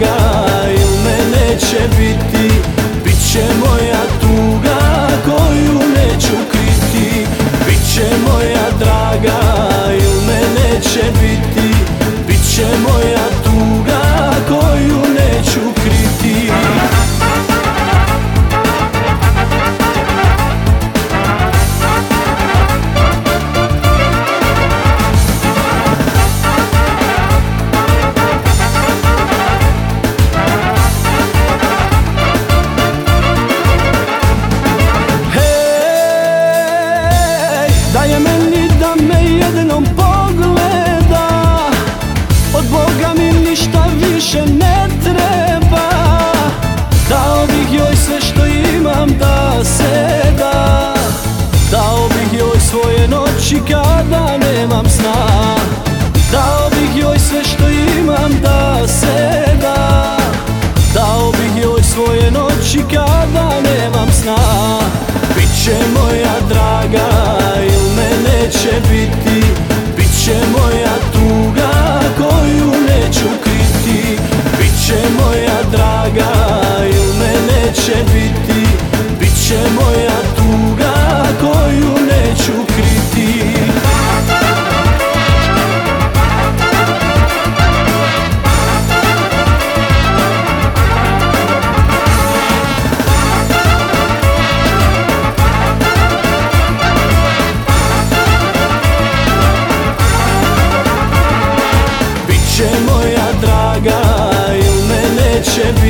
ga Ili me neće biti će moja draga Il me neće biti, bit će moja tuga Koju neću kriti, bit će moja draga Il me neće biti, bit će moja tuga geçen